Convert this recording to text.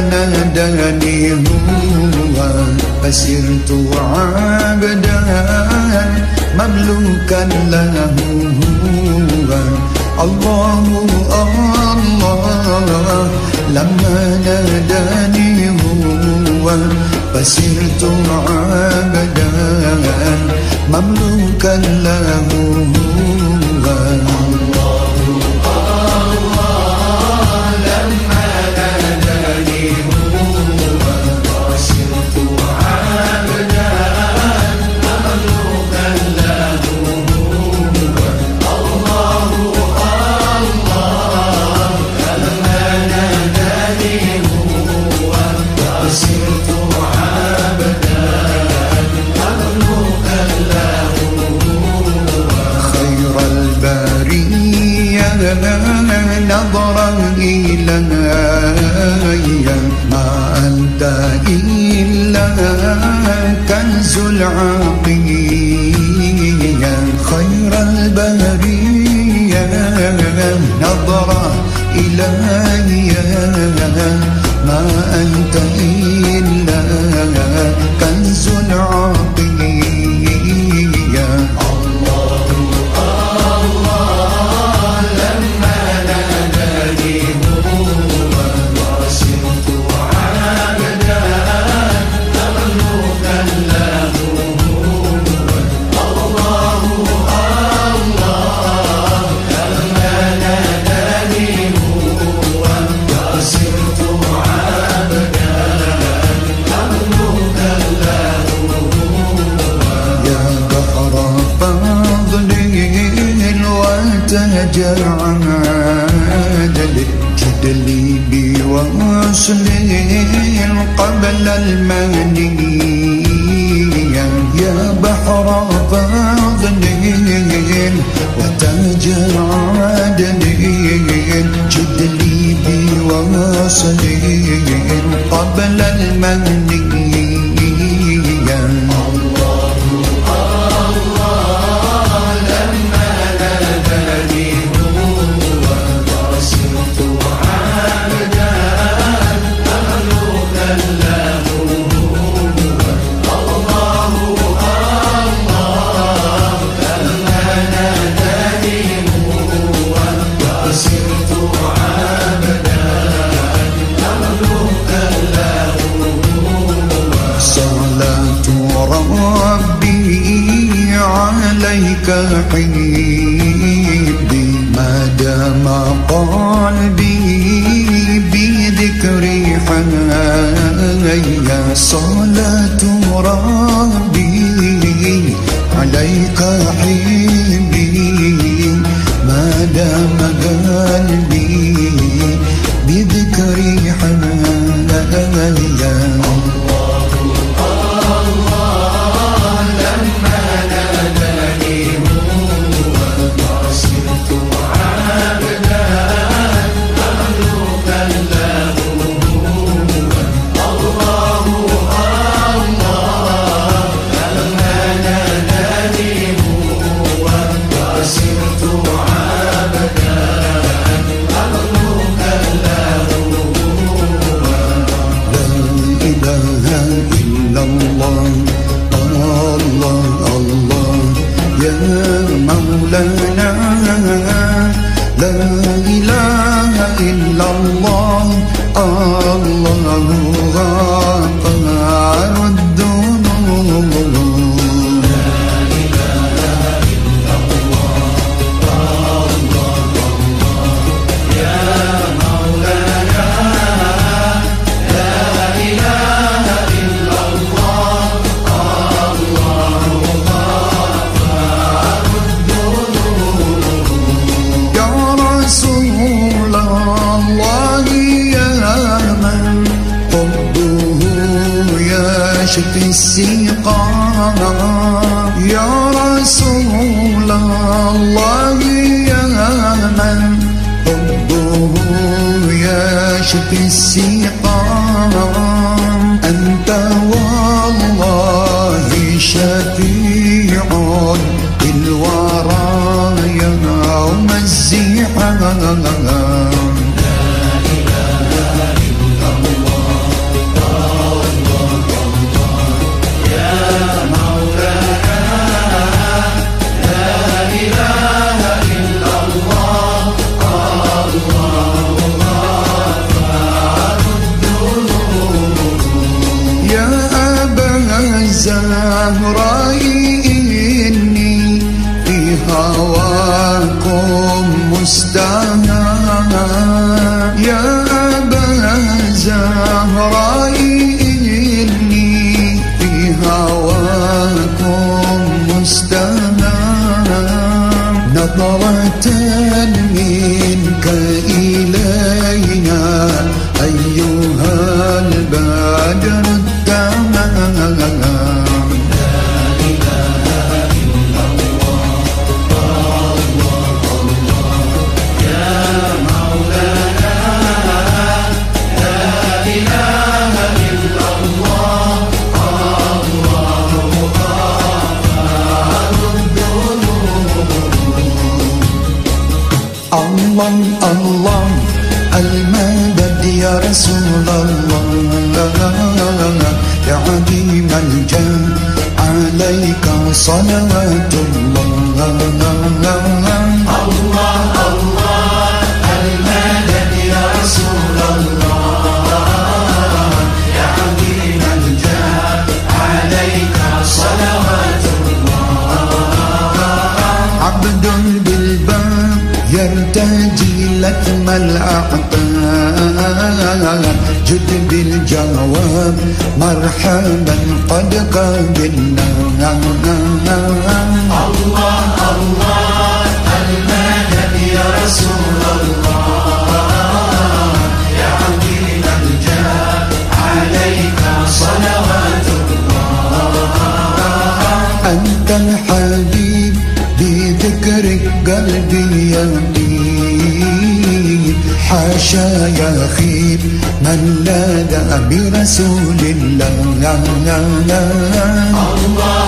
الله لما ناداني هو فسرت عبدا مملوكا له هو الله الله أنت إلا كنز العقية خير البرية نظرا إلي ما أنت إلا تهجر عادل جدلي بوصل قبل المنية. يا بحر فضل وتهجر عادل جدلي بوصل قبل المنية. عليك حبي ما دام قلبي بذكري حيا صلاة ربي عليك حبي ما دام on. في السقاء يا رسول الله يا من حبه يشفي السقاء شهرين في هواكم مستمع. يا أبا زهري إني في هواكم مستمع. نظرا الجاه عليك صلوات الله. الله الله المدد يا رسول الله يا عظيم الجاه عليك صلوات الله عبد بالباب يرتجي لثم الأعطاب جد بالجواب مرحبا قد قبلنا الله الله المدد يا رسول الله. يا عظيم الجاه عليك صلوات أنت الحبيب بذكرك قلبي يميل حاشا يخيب من لاذ برسول الله. الله.